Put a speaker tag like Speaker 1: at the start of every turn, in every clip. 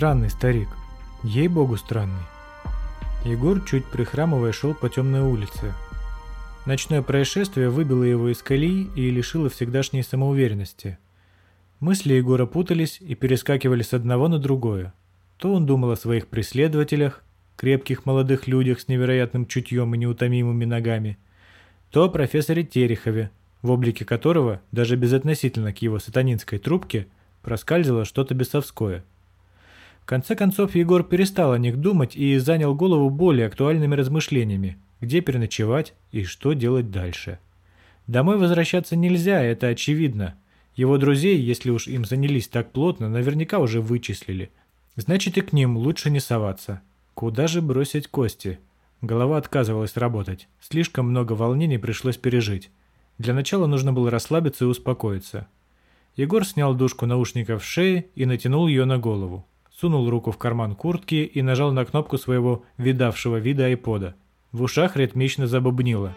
Speaker 1: Странный старик. Ей-богу, странный. Егор, чуть прихрамывая, шел по темной улице. Ночное происшествие выбило его из колеи и лишило всегдашней самоуверенности. Мысли Егора путались и перескакивали с одного на другое. То он думал о своих преследователях, крепких молодых людях с невероятным чутьем и неутомимыми ногами, то о профессоре Терехове, в облике которого, даже безотносительно к его сатанинской трубке, проскальзывало что-то бесовское. Конце концов Егор перестал о них думать и занял голову более актуальными размышлениями, где переночевать и что делать дальше. Домой возвращаться нельзя, это очевидно. Его друзей, если уж им занялись так плотно, наверняка уже вычислили. Значит и к ним лучше не соваться. Куда же бросить кости? Голова отказывалась работать. Слишком много волнений пришлось пережить. Для начала нужно было расслабиться и успокоиться. Егор снял дужку наушников с шеи и натянул ее на голову. Сунул руку в карман куртки и нажал на кнопку своего видавшего вида айпода. В ушах ритмично забубнило.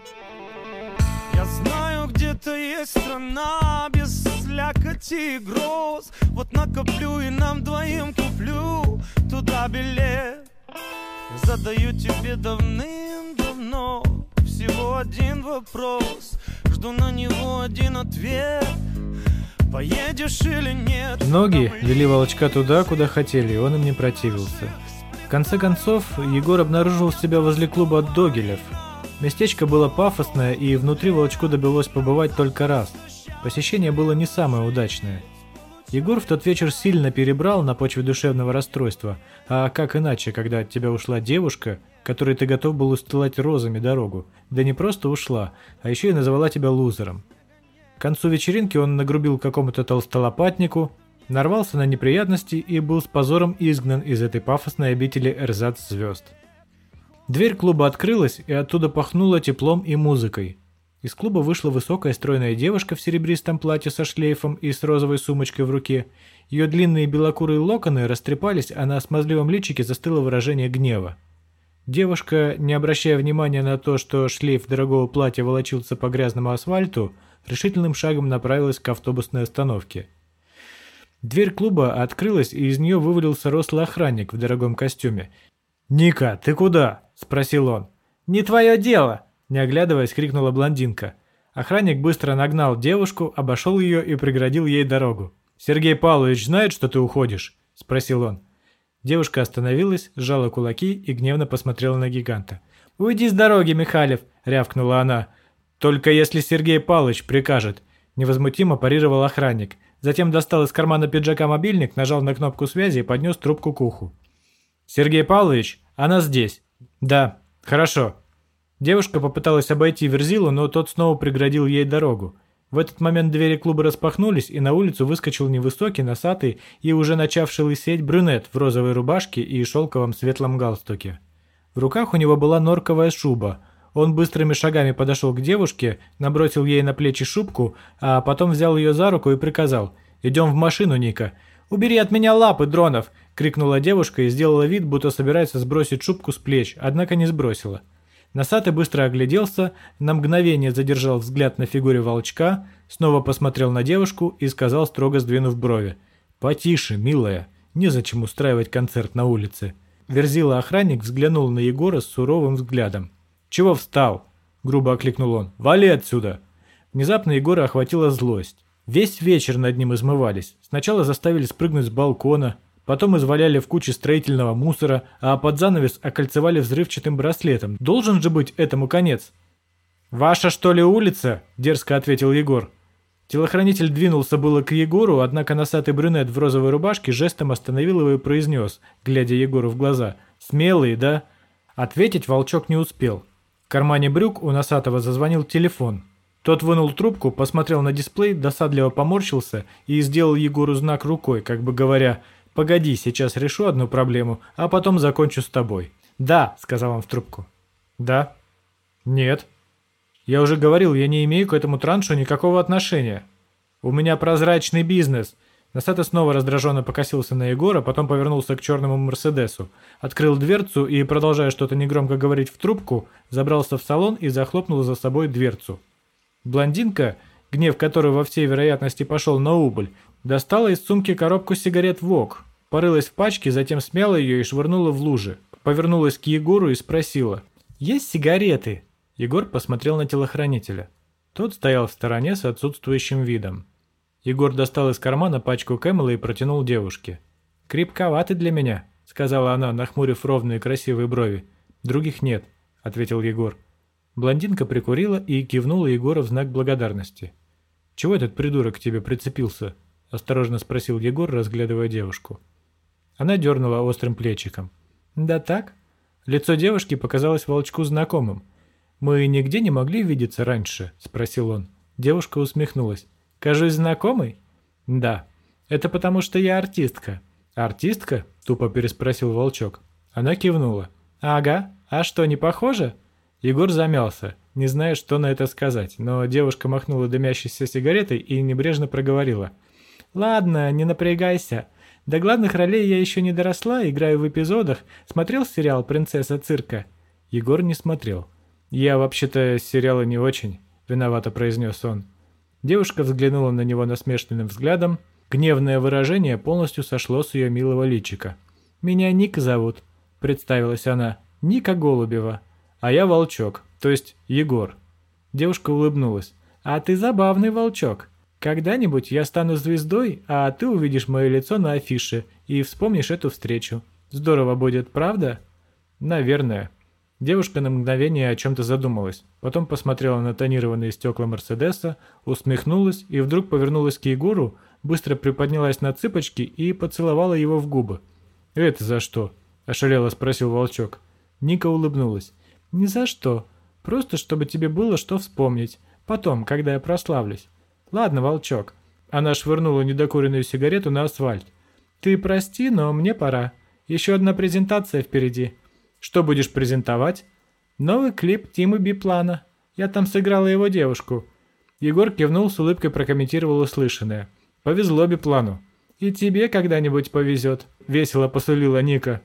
Speaker 2: Я знаю, где-то есть страна без слякоти и гроз Вот накоплю и нам двоим куплю туда билет Задаю тебе давным-давно всего один вопрос Жду на него один ответ Поедешь или нет?
Speaker 1: Ноги вели волчка туда, куда хотели, и он им не противился. В конце концов, Егор обнаружил себя возле клуба «Догилев». Местечко было пафосное, и внутри волчку добилось побывать только раз. Посещение было не самое удачное. Егор в тот вечер сильно перебрал на почве душевного расстройства, а как иначе, когда от тебя ушла девушка, которой ты готов был устилать розами дорогу, да не просто ушла, а еще и назвала тебя лузером. Концу вечеринки он нагрубил какому-то толстолопатнику, нарвался на неприятности и был с позором изгнан из этой пафосной обители эрзац звезд. Дверь клуба открылась, и оттуда пахнуло теплом и музыкой. Из клуба вышла высокая стройная девушка в серебристом платье со шлейфом и с розовой сумочкой в руке. Ее длинные белокурые локоны растрепались, а на смазливом личике застыло выражение гнева. Девушка, не обращая внимания на то, что шлейф дорогого платья волочился по грязному асфальту, решительным шагом направилась к автобусной остановке. Дверь клуба открылась, и из нее вывалился рослый охранник в дорогом костюме. «Ника, ты куда?» – спросил он.
Speaker 3: «Не твое дело!»
Speaker 1: – не оглядываясь, крикнула блондинка. Охранник быстро нагнал девушку, обошел ее и преградил ей дорогу. «Сергей Павлович знает, что ты уходишь?» – спросил он. Девушка остановилась, сжала кулаки и гневно посмотрела на гиганта.
Speaker 3: «Уйди с дороги, Михалев!» – рявкнула она.
Speaker 1: «Только если Сергей Палыч прикажет», – невозмутимо парировал охранник. Затем достал из кармана пиджака мобильник, нажал на кнопку связи и поднес трубку к уху. «Сергей Павлович, она здесь». «Да, хорошо». Девушка попыталась обойти Верзилу, но тот снова преградил ей дорогу. В этот момент двери клуба распахнулись, и на улицу выскочил невысокий, носатый и уже начавший лысеть брюнет в розовой рубашке и шелковом светлом галстуке. В руках у него была норковая шуба – он быстрыми шагами подошел к девушке, набросил ей на плечи шубку, а потом взял ее за руку и приказал «Идем в машину, Ника».
Speaker 3: «Убери от меня лапы, Дронов!»
Speaker 1: – крикнула девушка и сделала вид, будто собирается сбросить шубку с плеч, однако не сбросила. Носатый быстро огляделся, на мгновение задержал взгляд на фигуре волчка, снова посмотрел на девушку и сказал, строго сдвинув брови. «Потише, милая, незачем устраивать концерт на улице». Верзила охранник взглянул на Егора с суровым взглядом. «Чего встал?» – грубо окликнул он. «Вали отсюда!» Внезапно Егора охватила злость. Весь вечер над ним измывались. Сначала заставили спрыгнуть с балкона, потом изваляли в куче строительного мусора, а под занавес окольцевали взрывчатым браслетом. Должен же быть этому конец. «Ваша, что ли, улица?» – дерзко ответил Егор. Телохранитель двинулся было к Егору, однако носатый брюнет в розовой рубашке жестом остановил его и произнес, глядя Егору в глаза. «Смелый, да?» Ответить волчок не успел кармане брюк у Носатого зазвонил телефон. Тот вынул трубку, посмотрел на дисплей, досадливо поморщился и сделал Егору знак рукой, как бы говоря «Погоди, сейчас решу одну проблему, а потом закончу с тобой». «Да», — сказал он в трубку. «Да». «Нет». «Я уже говорил, я не имею к этому траншу никакого отношения. У меня прозрачный бизнес. Носатый снова раздраженно покосился на Егора, потом повернулся к черному Мерседесу, открыл дверцу и, продолжая что-то негромко говорить в трубку, забрался в салон и захлопнул за собой дверцу. Блондинка, гнев которой во всей вероятности пошел на убыль, достала из сумки коробку сигарет ВОК, порылась в пачке, затем смяла ее и швырнула в лужи. Повернулась к Егору и спросила. «Есть сигареты?» Егор посмотрел на телохранителя. Тот стоял в стороне с отсутствующим видом. Егор достал из кармана пачку Кэмела и протянул девушке. «Крепковатый для меня», — сказала она, нахмурив ровные красивые брови. «Других нет», — ответил Егор. Блондинка прикурила и кивнула Егора в знак благодарности. «Чего этот придурок к тебе прицепился?» – осторожно спросил Егор, разглядывая девушку. Она дернула острым плечиком. «Да так?» Лицо девушки показалось волчку знакомым. «Мы нигде не могли видеться раньше?» – спросил он. Девушка усмехнулась. «Кажусь знакомой?» «Да. Это потому, что я артистка». «Артистка?» – тупо переспросил волчок. Она кивнула. «Ага. А что, не похоже?» Егор замялся, не зная, что на это сказать, но девушка махнула дымящейся сигаретой и небрежно проговорила. «Ладно, не напрягайся. До главных ролей я еще не доросла, играю в эпизодах. Смотрел сериал «Принцесса цирка»?» Егор не смотрел. «Я вообще-то сериалы не очень», — виновато произнес он. Девушка взглянула на него насмешленным взглядом. Гневное выражение полностью сошло с ее милого личика. «Меня Ник зовут», — представилась она. «Ника Голубева». А я волчок, то есть Егор. Девушка улыбнулась. А ты забавный волчок. Когда-нибудь я стану звездой, а ты увидишь мое лицо на афише и вспомнишь эту встречу. Здорово будет, правда? Наверное. Девушка на мгновение о чем-то задумалась, потом посмотрела на тонированные стекла Мерседеса, усмехнулась и вдруг повернулась к Егору, быстро приподнялась на цыпочки и поцеловала его в губы. «Это за что?» – ошалело спросил волчок. Ника улыбнулась. «Ни за что. Просто, чтобы тебе было что вспомнить. Потом, когда я прославлюсь. Ладно, волчок». Она швырнула недокуренную сигарету на асфальт. «Ты прости, но мне пора. Еще одна презентация впереди». «Что будешь презентовать?» «Новый клип Тимы Биплана. Я там сыграла его девушку». Егор кивнул с улыбкой прокомментировал услышанное. «Повезло Биплану». «И тебе когда-нибудь повезет», — весело посулила Ника.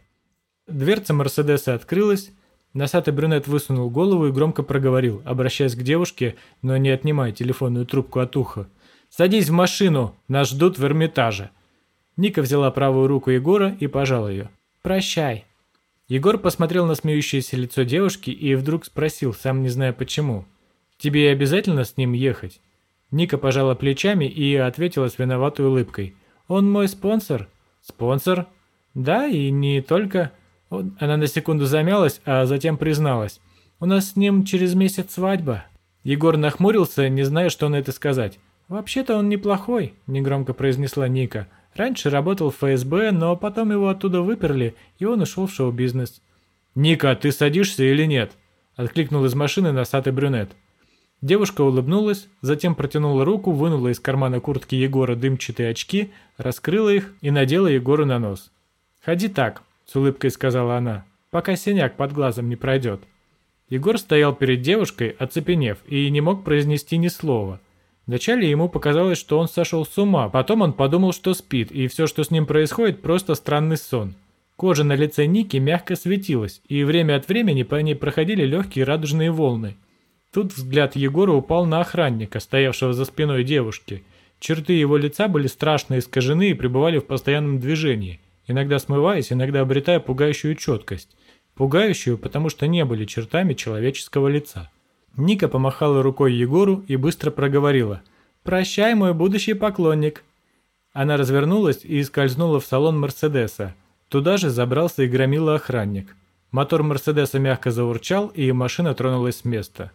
Speaker 1: Дверца Мерседеса открылась, Носатый брюнет высунул голову и громко проговорил, обращаясь к девушке, но не отнимая телефонную трубку от уха. «Садись в машину, нас ждут в Эрмитаже». Ника взяла правую руку Егора и пожала ее. «Прощай». Егор посмотрел на смеющееся лицо девушки и вдруг спросил, сам не зная почему. «Тебе обязательно с ним ехать?» Ника пожала плечами и ответила с виноватой улыбкой. «Он мой спонсор». «Спонсор?» «Да, и не только...» Она на секунду замялась, а затем призналась. «У нас с ним через месяц свадьба». Егор нахмурился, не зная, что на это сказать. «Вообще-то он неплохой», – негромко произнесла Ника. «Раньше работал в ФСБ, но потом его оттуда выперли, и он ушел в шоу-бизнес». «Ника, ты садишься или нет?» – откликнул из машины носатый брюнет. Девушка улыбнулась, затем протянула руку, вынула из кармана куртки Егора дымчатые очки, раскрыла их и надела Егору на нос. «Ходи так», с улыбкой сказала она, пока синяк под глазом не пройдет. Егор стоял перед девушкой, оцепенев, и не мог произнести ни слова. Вначале ему показалось, что он сошел с ума, потом он подумал, что спит, и все, что с ним происходит, просто странный сон. Кожа на лице Ники мягко светилась, и время от времени по ней проходили легкие радужные волны. Тут взгляд Егора упал на охранника, стоявшего за спиной девушки. Черты его лица были страшно искажены и пребывали в постоянном движении – иногда смываясь, иногда обретая пугающую четкость. Пугающую, потому что не были чертами человеческого лица. Ника помахала рукой Егору и быстро проговорила. «Прощай, мой будущий поклонник». Она развернулась и скользнула в салон Мерседеса. Туда же забрался и громила охранник. Мотор Мерседеса мягко заурчал, и машина тронулась с места.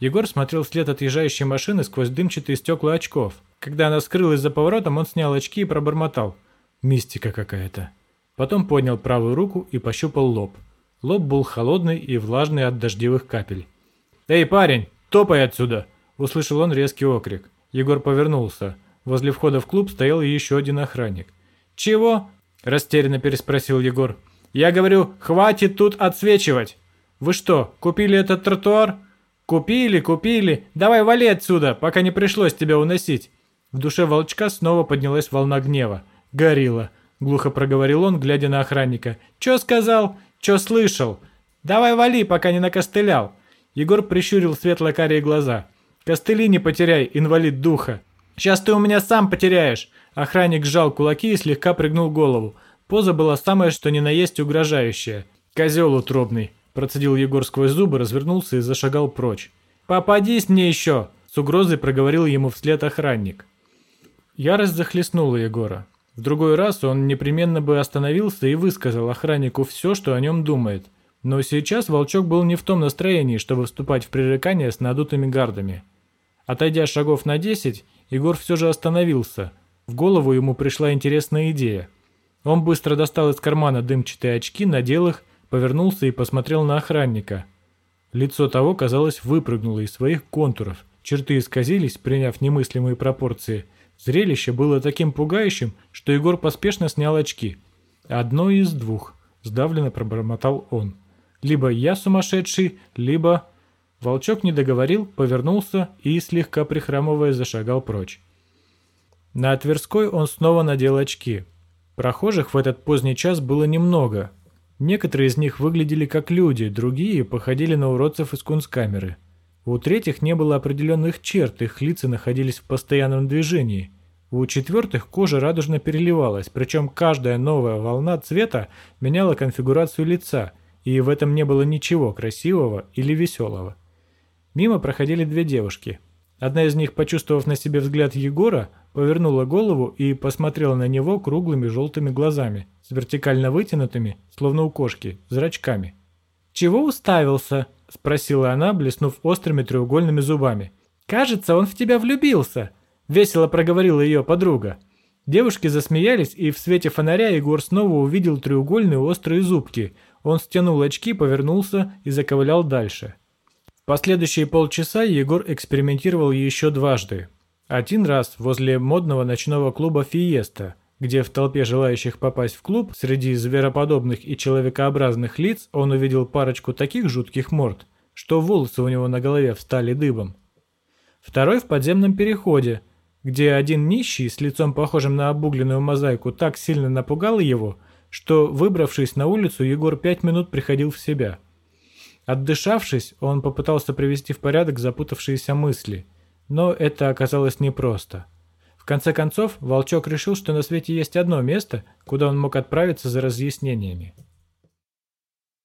Speaker 1: Егор смотрел вслед отъезжающей машины сквозь дымчатые стекла очков. Когда она скрылась за поворотом, он снял очки и пробормотал – Мистика какая-то. Потом поднял правую руку и пощупал лоб. Лоб был холодный и влажный от дождевых капель. «Эй, парень, топай отсюда!» Услышал он резкий окрик. Егор повернулся. Возле входа в клуб стоял еще один охранник. «Чего?» – растерянно переспросил Егор. «Я говорю, хватит тут отсвечивать!» «Вы что, купили этот тротуар?» «Купили, купили! Давай вали отсюда, пока не пришлось тебя уносить!» В душе волчка снова поднялась волна гнева. «Горилла», — глухо проговорил он, глядя на охранника. «Чё сказал? Чё слышал? Давай вали, пока не накостылял». Егор прищурил светло-карие глаза. «Костыли не потеряй, инвалид духа». «Сейчас ты у меня сам потеряешь!» Охранник сжал кулаки и слегка пригнул голову. Поза была самая что ни на есть угрожающая. «Козел утробный!» Процедил Егор сквозь зубы, развернулся и зашагал прочь. «Попадись мне еще!» С угрозой проговорил ему вслед охранник. Ярость захлестнула Егора. В другой раз он непременно бы остановился и высказал охраннику все, что о нем думает. Но сейчас Волчок был не в том настроении, чтобы вступать в пререкание с надутыми гардами. Отойдя шагов на десять, Егор все же остановился. В голову ему пришла интересная идея. Он быстро достал из кармана дымчатые очки, надел их, повернулся и посмотрел на охранника. Лицо того, казалось, выпрыгнуло из своих контуров. Черты исказились, приняв немыслимые пропорции. Зрелище было таким пугающим, что Егор поспешно снял очки. «Одно из двух», – сдавленно пробормотал он. «Либо я сумасшедший, либо...» Волчок не договорил, повернулся и, слегка прихрамывая, зашагал прочь. На Тверской он снова надел очки. Прохожих в этот поздний час было немного. Некоторые из них выглядели как люди, другие походили на уродцев из кунсткамеры. У третьих не было определенных черт, их лица находились в постоянном движении. У четвертых кожа радужно переливалась, причем каждая новая волна цвета меняла конфигурацию лица, и в этом не было ничего красивого или веселого. Мимо проходили две девушки. Одна из них, почувствовав на себе взгляд Егора, повернула голову и посмотрела на него круглыми желтыми глазами, с вертикально вытянутыми, словно у кошки, зрачками. «Чего уставился?» – спросила она, блеснув острыми треугольными зубами. «Кажется, он в тебя влюбился!» – весело проговорила ее подруга. Девушки засмеялись, и в свете фонаря Егор снова увидел треугольные острые зубки. Он стянул очки, повернулся и заковылял дальше. Последующие полчаса Егор экспериментировал еще дважды. Один раз возле модного ночного клуба «Фиеста», где в толпе желающих попасть в клуб среди звероподобных и человекообразных лиц он увидел парочку таких жутких морд, что волосы у него на голове встали дыбом. Второй в подземном переходе, где один нищий с лицом похожим на обугленную мозаику так сильно напугал его, что, выбравшись на улицу, Егор пять минут приходил в себя – Отдышавшись, он попытался привести в порядок запутавшиеся мысли, но это оказалось непросто. В конце концов, Волчок решил, что на свете есть одно место, куда он мог отправиться за разъяснениями –